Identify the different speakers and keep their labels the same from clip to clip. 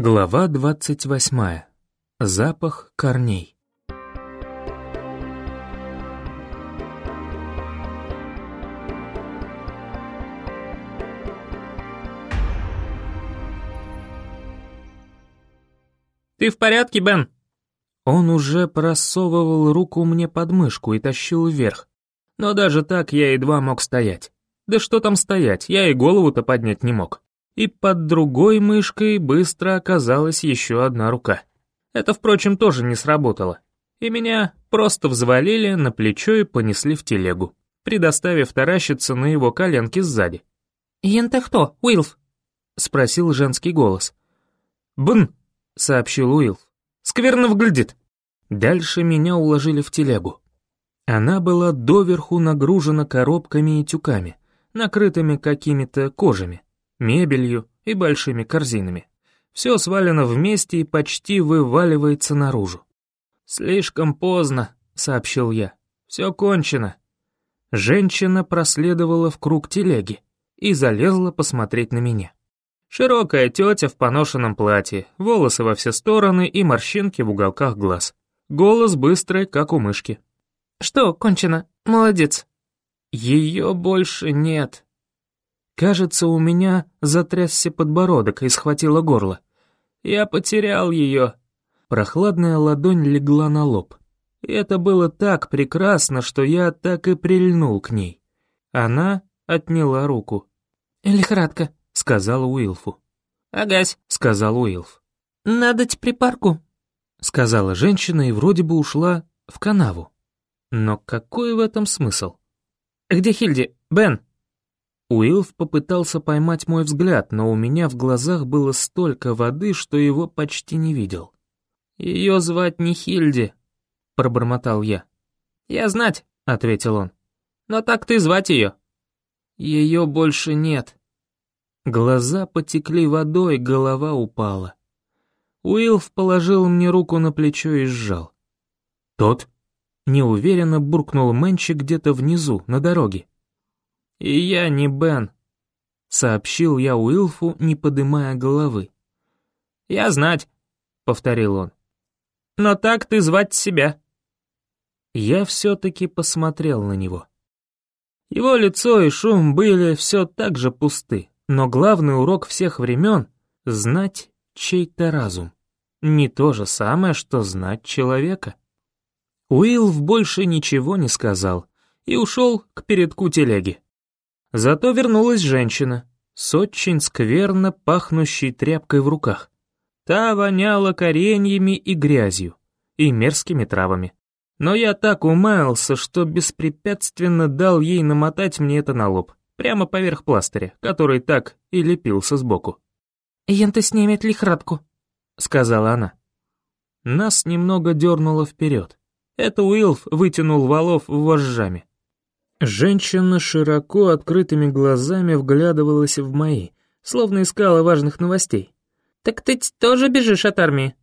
Speaker 1: Глава двадцать восьмая. Запах корней.
Speaker 2: «Ты в порядке, Бен?»
Speaker 1: Он уже просовывал руку мне под мышку и тащил вверх. Но даже так я едва мог стоять. Да что там стоять, я и голову-то поднять не мог и под другой мышкой быстро оказалась еще одна рука. Это, впрочем, тоже не сработало, и меня просто взвалили на плечо и понесли в телегу, предоставив таращиться на его коленки сзади.
Speaker 2: «Ян-то кто, Уилф?»
Speaker 1: — спросил женский голос. «Бн!» — сообщил Уилф. «Скверно выглядит!» Дальше меня уложили в телегу. Она была доверху нагружена коробками и тюками, накрытыми какими-то кожами мебелью и большими корзинами. Все свалено вместе и почти вываливается наружу. «Слишком поздно», — сообщил я. «Все кончено». Женщина проследовала в круг телеги и залезла посмотреть на меня. Широкая тетя в поношенном платье, волосы во все стороны и морщинки в уголках глаз. Голос быстрый, как у мышки.
Speaker 2: «Что, кончено? Молодец».
Speaker 1: «Ее больше нет», Кажется, у меня затрясся подбородок и схватило горло. Я потерял ее. Прохладная ладонь легла на лоб. И это было так прекрасно, что я так и прильнул к ней. Она отняла руку.
Speaker 2: «Лихорадка», —
Speaker 1: сказала Уилфу.
Speaker 2: «Агась», —
Speaker 1: сказал Уилф.
Speaker 2: «Надо припарку», —
Speaker 1: сказала женщина и вроде бы ушла в канаву. Но какой в этом смысл?
Speaker 2: «Где Хильди? Бен?»
Speaker 1: Уилф попытался поймать мой взгляд, но у меня в глазах было столько воды, что его почти не видел. «Ее звать не Хильди», — пробормотал я.
Speaker 2: «Я знать», — ответил он.
Speaker 1: «Но так ты звать ее». «Ее больше нет». Глаза потекли водой, голова упала. Уилф положил мне руку на плечо и сжал. «Тот?» — неуверенно буркнул Мэнчи где-то внизу, на дороге. «И я не Бен», — сообщил я Уилфу, не подымая головы.
Speaker 2: «Я знать», — повторил он. «Но так ты звать себя».
Speaker 1: Я все-таки посмотрел на него. Его лицо и шум были все так же пусты, но главный урок всех времен — знать чей-то разум. Не то же самое, что знать человека. Уилф больше ничего не сказал и ушел к передку телеги. Зато вернулась женщина с очень скверно пахнущей тряпкой в руках. Та воняла кореньями и грязью, и мерзкими травами. Но я так умаялся, что беспрепятственно дал ей намотать мне это на лоб, прямо поверх пластыря, который так и лепился сбоку.
Speaker 2: «Янта снимет лихорадку», — сказала она.
Speaker 1: Нас немного дернуло вперед. Это Уилф вытянул валов вожжами. Женщина широко открытыми глазами вглядывалась в мои, словно искала важных новостей.
Speaker 2: «Так ты тоже бежишь от армии?»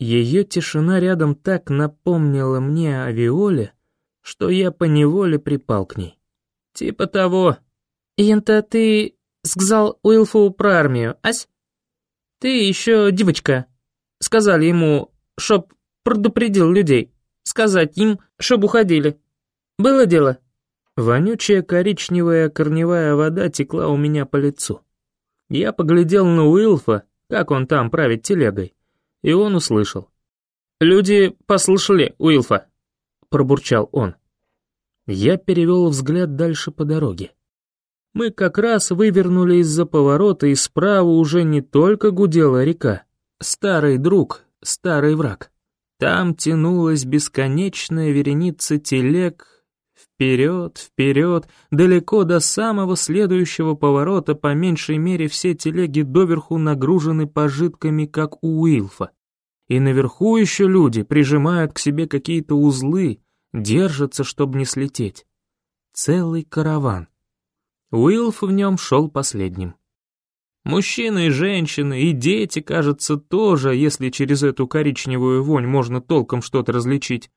Speaker 1: Ее тишина рядом так напомнила мне о Виоле, что я поневоле припал к ней. «Типа того».
Speaker 2: «Янта, ты сказал Уилфу про армию, ась? Ты еще девочка. Сказали ему, чтоб предупредил людей. Сказать им, чтоб уходили. Было дело?»
Speaker 1: Вонючая коричневая корневая вода текла у меня по лицу. Я поглядел на Уилфа, как он там правит телегой, и он услышал.
Speaker 2: «Люди послушали Уилфа», — пробурчал он.
Speaker 1: Я перевел взгляд дальше по дороге. Мы как раз вывернули из-за поворота, и справа уже не только гудела река. Старый друг, старый враг. Там тянулась бесконечная вереница телег, Вперед, вперед, далеко до самого следующего поворота, по меньшей мере все телеги доверху нагружены пожитками, как у Уилфа. И наверху еще люди прижимают к себе какие-то узлы, держатся, чтобы не слететь. Целый караван. Уилф в нем шел последним. Мужчины и женщины, и дети, кажется, тоже, если через эту коричневую вонь можно толком что-то различить.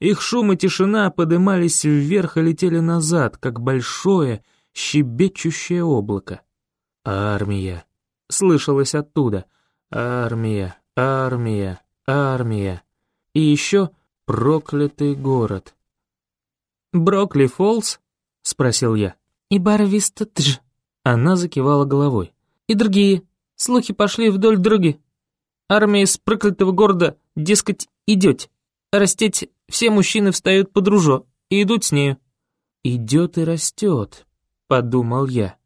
Speaker 1: Их шум и тишина подымались вверх и летели назад, как большое, щебечущее облако. «Армия!» — слышалось оттуда. Армия, армия, армия. И еще проклятый город. «Брокли Фоллс?» — спросил я.
Speaker 2: «И Барвиста Дж».
Speaker 1: Она закивала головой.
Speaker 2: «И другие. Слухи пошли вдоль дороги. Армия из проклятого города, дескать, идет. Растеть все мужчины встают под ружо и идут с нею».
Speaker 1: «Идет и растет», — подумал я.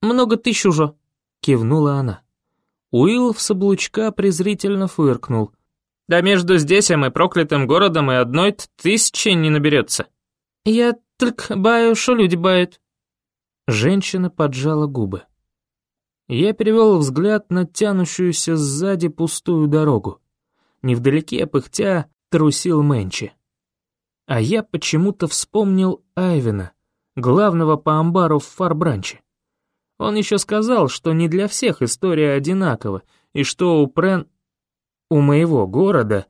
Speaker 2: «Много тысяч уже», —
Speaker 1: кивнула она. Уилл в соблучка презрительно фыркнул.
Speaker 2: «Да между здесь и проклятым городом и одной тысячи не наберется». «Я только баю, что люди бают».
Speaker 1: Женщина поджала губы. Я перевел взгляд на тянущуюся сзади пустую дорогу. Невдалеке, пыхтя, трусил Мэнчи. А я почему-то вспомнил Айвена, главного по амбару в Фарбранче. Он еще сказал, что не для всех история одинакова, и что у Прен... у моего города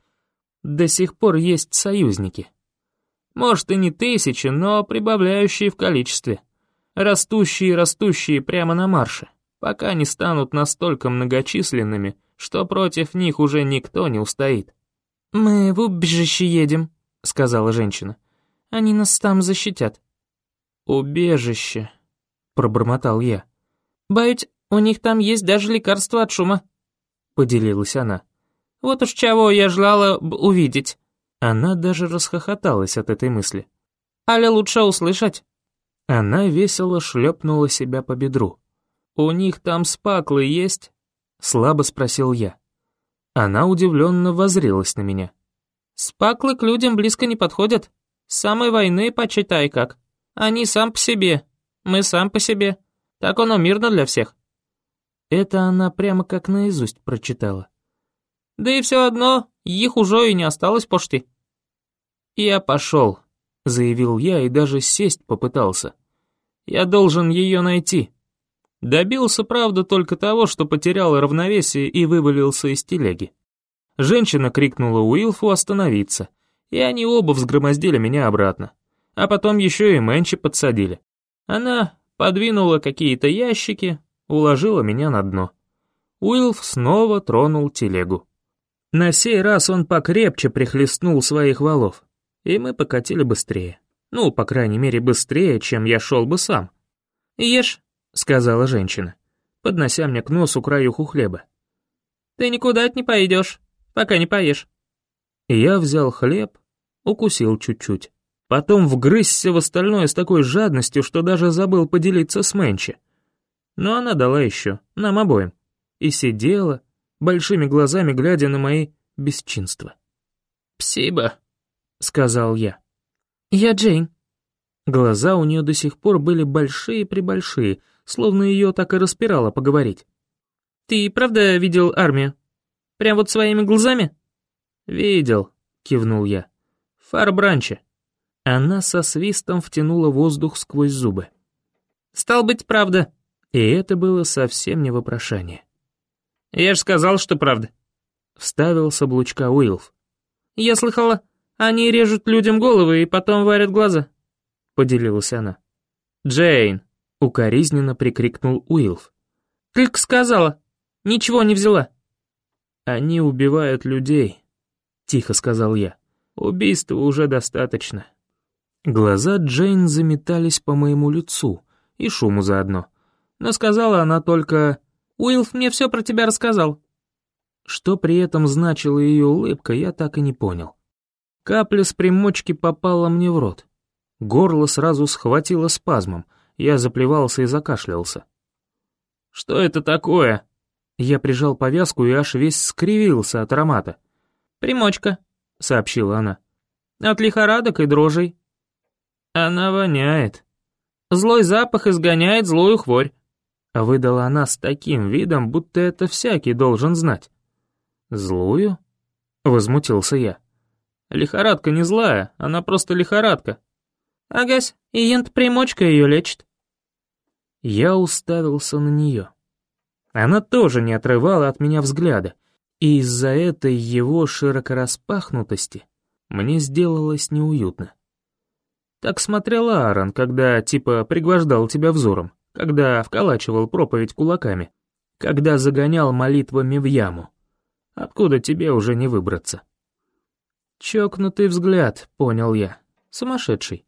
Speaker 1: до сих пор есть союзники. Может, и не тысячи, но прибавляющие в количестве. Растущие и растущие прямо на марше, пока не станут настолько многочисленными, что против них уже никто не устоит.
Speaker 2: «Мы в убежище едем», — сказала женщина. «Они нас там защитят».
Speaker 1: «Убежище», — пробормотал я.
Speaker 2: «Боюсь, у них там есть даже лекарство от шума», — поделилась она. «Вот уж чего я желала бы увидеть».
Speaker 1: Она даже расхохоталась от этой мысли.
Speaker 2: «Аля лучше услышать».
Speaker 1: Она весело шлепнула себя по бедру. «У них там спаклы есть?» — слабо спросил я. Она удивленно возрилась на меня.
Speaker 2: «Спаклы к людям близко не подходят. С самой войны почитай как. Они сам по себе, мы сам по себе. Так оно мирно для всех».
Speaker 1: Это она прямо как наизусть прочитала.
Speaker 2: «Да и все одно, их уже и не осталось почти».
Speaker 1: «Я пошел», — заявил я и даже сесть попытался. «Я должен ее найти». Добился, правда, только того, что потерял равновесие и вывалился из телеги. Женщина крикнула Уилфу остановиться, и они оба взгромоздили меня обратно. А потом еще и Мэнчи подсадили. Она подвинула какие-то ящики, уложила меня на дно. Уилф снова тронул телегу. На сей раз он покрепче прихлестнул своих валов и мы покатили быстрее. Ну, по крайней мере, быстрее, чем я шел бы сам.
Speaker 2: «Ешь», — сказала женщина, поднося мне к носу краюху хлеба. «Ты никуда не пойдешь, пока не поешь».
Speaker 1: Я взял хлеб, укусил чуть-чуть. Потом вгрызся в остальное с такой жадностью, что даже забыл поделиться с Мэнчи. Но она дала еще, нам обоим. И сидела, большими глазами глядя на мои бесчинства.
Speaker 2: «Псиба»,
Speaker 1: сказал я.
Speaker 2: «Я Джейн».
Speaker 1: Глаза у нее до сих пор были большие-пребольшие, словно ее так и распирало поговорить.
Speaker 2: «Ты правда видел армию? Прям вот своими глазами?»
Speaker 1: «Видел», — кивнул я. «Фарбранче». Она со свистом втянула воздух сквозь зубы.
Speaker 2: «Стал быть, правда».
Speaker 1: И это было совсем не вопрошание.
Speaker 2: «Я ж сказал, что правда», —
Speaker 1: вставил с облучка Уилф.
Speaker 2: «Я слыхала, они режут людям головы и потом варят глаза», — поделилась она.
Speaker 1: «Джейн!» — укоризненно прикрикнул Уилф.
Speaker 2: «Только сказала, ничего не взяла».
Speaker 1: «Они убивают людей», — тихо сказал я. «Убийства уже достаточно». Глаза Джейн заметались по моему лицу, и шуму заодно. Но сказала она только
Speaker 2: «Уилф мне все про тебя рассказал».
Speaker 1: Что при этом значила ее улыбка, я так и не понял. Капля с примочки попала мне в рот. Горло сразу схватило спазмом, я заплевался и закашлялся. «Что это такое?» Я прижал повязку и аж весь скривился от аромата.
Speaker 2: «Примочка», —
Speaker 1: сообщила она.
Speaker 2: «От лихорадок и дрожей».
Speaker 1: «Она воняет».
Speaker 2: «Злой запах изгоняет злую хворь», —
Speaker 1: выдала она с таким видом, будто это всякий должен знать. «Злую?» — возмутился я. Лихорадка не злая, она просто лихорадка.
Speaker 2: Агась, и ент-примочка ее лечит.
Speaker 1: Я уставился на нее. Она тоже не отрывала от меня взгляда, и из-за этой его широкораспахнутости мне сделалось неуютно. Так смотрел Аарон, когда типа пригвождал тебя взором, когда вколачивал проповедь кулаками, когда загонял молитвами в яму. откуда тебе уже не выбраться. Чокнутый взгляд, понял я, сумасшедший.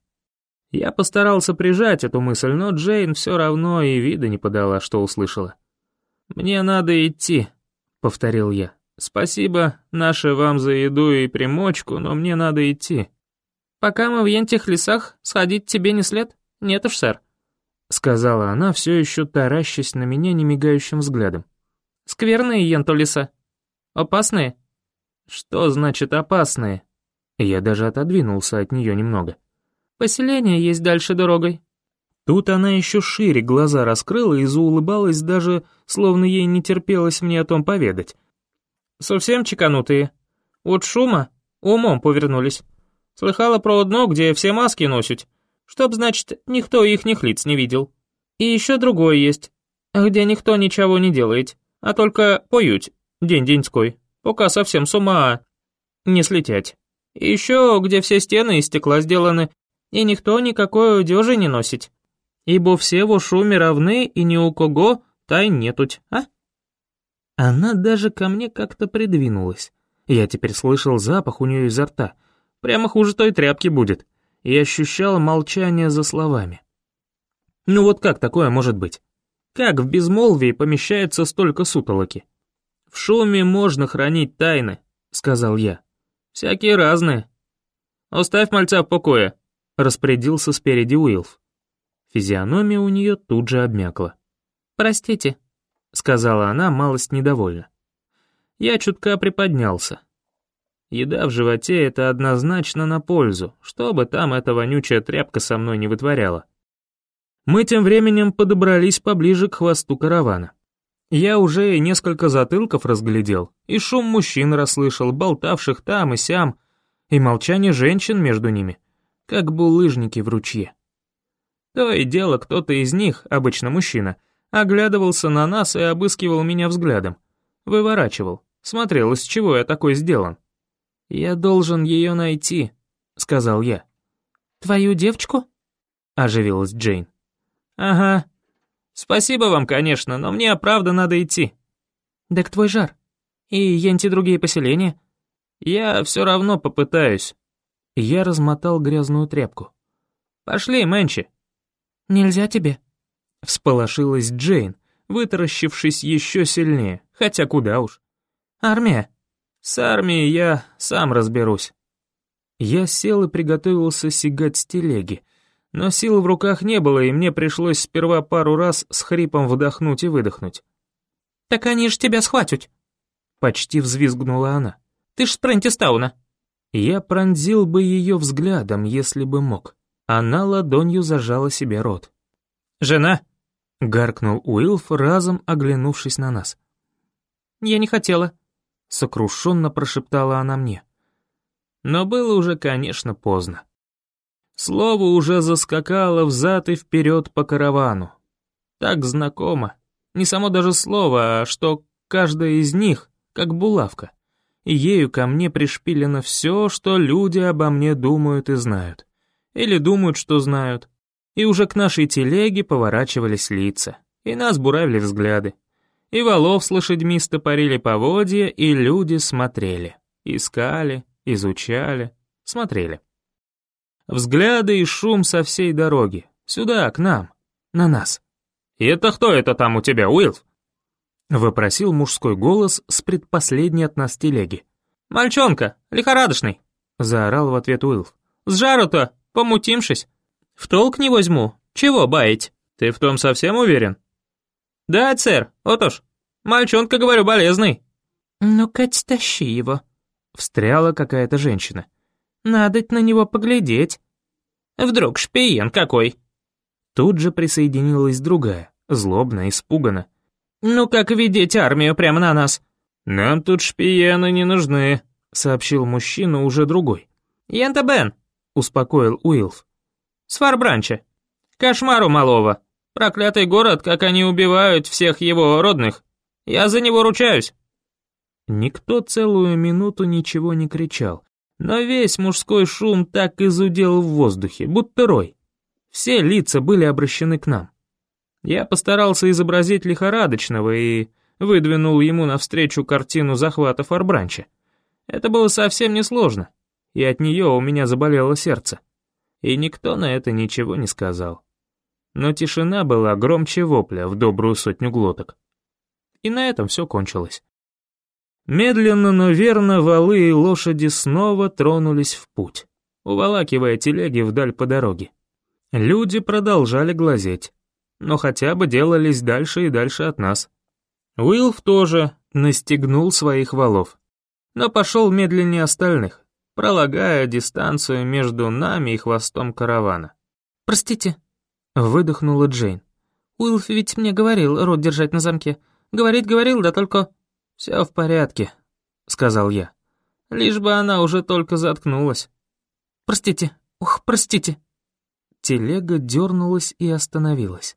Speaker 1: Я постарался прижать эту мысль, но Джейн все равно и вида не подала, что услышала. «Мне надо идти», — повторил я. «Спасибо, наше вам за еду и примочку, но мне надо идти».
Speaker 2: «Пока мы в ентих лесах, сходить тебе не след? Нет уж, сэр», —
Speaker 1: сказала она, все еще таращась на меня немигающим взглядом.
Speaker 2: «Скверные енту леса. Опасные?»
Speaker 1: «Что значит опасные?» Я даже отодвинулся от нее немного.
Speaker 2: «Поселение есть дальше дорогой».
Speaker 1: Тут она еще шире глаза раскрыла и заулыбалась даже, словно ей не терпелось мне о том поведать.
Speaker 2: «Совсем чеканутые. От шума умом повернулись. Слыхала про одно, где все маски носят. Чтоб, значит, никто ихних лиц не видел. И еще другое есть, где никто ничего не делает, а только поют день-деньской, пока совсем с ума не слетять. И еще, где все стены из стекла сделаны, и никто никакой одежи не носит. Ибо все во шуме равны, и ни у кого тайн нетуть, а?
Speaker 1: Она даже ко мне как-то придвинулась. Я теперь слышал запах у нее изо рта. Прямо хуже той тряпки будет. И ощущал молчание за словами. Ну вот как такое может быть? Как в безмолвии помещается столько сутолоки? В шуме можно хранить тайны, сказал я. Всякие разные. Оставь мальца в покое, распорядился спереди Уилф. Физиономия у нее тут же обмякла.
Speaker 2: «Простите», — сказала она, малость недовольна.
Speaker 1: Я чутка приподнялся. Еда в животе — это однозначно на пользу, что бы там эта вонючая тряпка со мной не вытворяла. Мы тем временем подобрались поближе к хвосту каравана. Я уже несколько затылков разглядел, и шум мужчин расслышал, болтавших там и сям, и молчание женщин между ними, как булыжники в ручье. То и дело, кто-то из них, обычно мужчина, оглядывался на нас и обыскивал меня взглядом. Выворачивал, смотрел, из чего я такой сделан. «Я должен ее найти», — сказал я.
Speaker 2: «Твою девочку?»
Speaker 1: — оживилась Джейн. «Ага. Спасибо вам, конечно, но мне, правда, надо идти».
Speaker 2: «Так твой жар. И янти другие поселения?»
Speaker 1: «Я все равно попытаюсь». Я размотал грязную тряпку. «Пошли, Мэнчи».
Speaker 2: «Нельзя тебе?»
Speaker 1: Всполошилась Джейн, вытаращившись еще сильнее, хотя куда уж.
Speaker 2: «Армия?»
Speaker 1: «С армией я сам разберусь». Я сел и приготовился сигать с телеги, но сил в руках не было, и мне пришлось сперва пару раз с хрипом вдохнуть и выдохнуть.
Speaker 2: «Так они ж тебя схватят!»
Speaker 1: Почти взвизгнула она.
Speaker 2: «Ты ж с Прентистауна!»
Speaker 1: Я пронзил бы ее взглядом, если бы мог. Она ладонью зажала себе рот.
Speaker 2: «Жена!»
Speaker 1: — гаркнул Уилф, разом оглянувшись на нас.
Speaker 2: «Я не хотела», —
Speaker 1: сокрушенно прошептала она мне. Но было уже, конечно, поздно. Слово уже заскакало взад и вперед по каравану. Так знакомо. Не само даже слово, а что каждая из них, как булавка. И ею ко мне пришпилено все, что люди обо мне думают и знают. Или думают, что знают. И уже к нашей телеге поворачивались лица, и нас буравили взгляды. И валов с лошадьми стопорили поводья, и люди смотрели. Искали, изучали, смотрели. Взгляды и шум со всей дороги. Сюда, к нам, на нас. «И это кто это там у тебя, Уилф?» Вопросил мужской голос с предпоследней от нас телеги.
Speaker 2: «Мальчонка, лихорадочный!»
Speaker 1: Заорал в ответ Уилф.
Speaker 2: «С жару-то, помутимшись. В толк не возьму. Чего баять?
Speaker 1: Ты в том совсем уверен?»
Speaker 2: «Да, сэр, вот уж. Мальчонка, говорю, болезный».
Speaker 1: «Ну-ка, стащи его», — встряла какая-то женщина.
Speaker 2: «Надо на него поглядеть. Вдруг шпиен какой».
Speaker 1: Тут же присоединилась другая, злобно, испуганно.
Speaker 2: «Ну как видеть армию прямо на нас?»
Speaker 1: «Нам тут шпиены не нужны», — сообщил мужчина уже другой.
Speaker 2: «Янта Бен», —
Speaker 1: успокоил Уилф.
Speaker 2: «С Фарбранча. Кошмару малого. Проклятый город, как они убивают всех его родных. Я за него ручаюсь».
Speaker 1: Никто целую минуту ничего не кричал, но весь мужской шум так изудел в воздухе, будто рой. Все лица были обращены к нам. Я постарался изобразить лихорадочного и выдвинул ему навстречу картину захвата Фарбранча. Это было совсем несложно, и от нее у меня заболело сердце. И никто на это ничего не сказал. Но тишина была громче вопля в добрую сотню глоток. И на этом все кончилось. Медленно, но верно валы и лошади снова тронулись в путь, уволакивая телеги вдаль по дороге. Люди продолжали глазеть, но хотя бы делались дальше и дальше от нас. Уилф тоже настигнул своих валов, но пошел медленнее остальных, пролагая дистанцию между нами и хвостом каравана.
Speaker 2: «Простите», —
Speaker 1: выдохнула Джейн.
Speaker 2: «Уилф ведь мне говорил рот держать на замке. Говорить говорил, да только...»
Speaker 1: «Все в порядке», — сказал я. «Лишь бы она уже только заткнулась».
Speaker 2: «Простите, ух, простите».
Speaker 1: Телега дернулась и остановилась.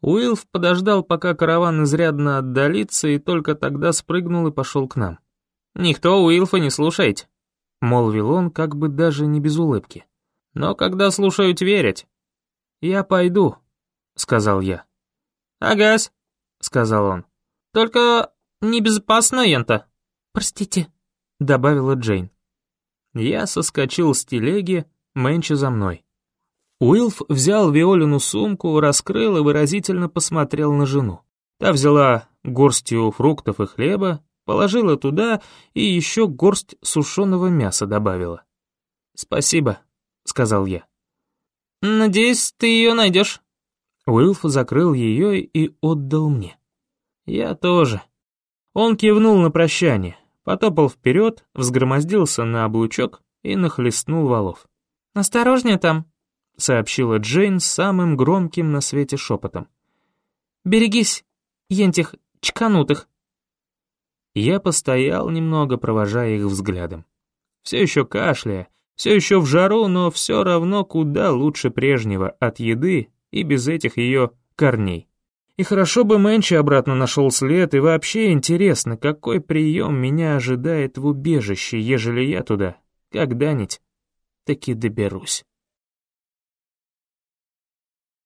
Speaker 1: Уилф подождал, пока караван изрядно отдалится, и только тогда спрыгнул и пошел к нам. «Никто Уилфа не слушает», — молвил он, как бы даже не без улыбки. «Но когда слушают, верить». «Я пойду», — сказал я.
Speaker 2: «Агась», —
Speaker 1: сказал он.
Speaker 2: «Только небезопасно, Янта».
Speaker 1: «Простите», — добавила Джейн. Я соскочил с телеги, Мэнчи за мной. Уилф взял Виолину сумку, раскрыл и выразительно посмотрел на жену. Та взяла горстью фруктов и хлеба, положила туда и еще горсть сушеного мяса добавила. «Спасибо», — сказал я.
Speaker 2: «Надеюсь, ты ее найдешь».
Speaker 1: Уилф закрыл ее и отдал мне. Я тоже. Он кивнул на прощание, потопал вперед, взгромоздился на облучок и нахлестнул валов.
Speaker 2: «Осторожнее там», —
Speaker 1: сообщила Джейн самым громким на свете шепотом.
Speaker 2: «Берегись, ентих чканутых».
Speaker 1: Я постоял немного, провожая их взглядом. Все еще кашляя, все еще в жару, но все равно куда лучше прежнего от еды и без этих ее корней. И хорошо бы Мэнчи обратно нашел след, и вообще интересно, какой прием меня ожидает в убежище, ежели я туда когда-нибудь таки доберусь.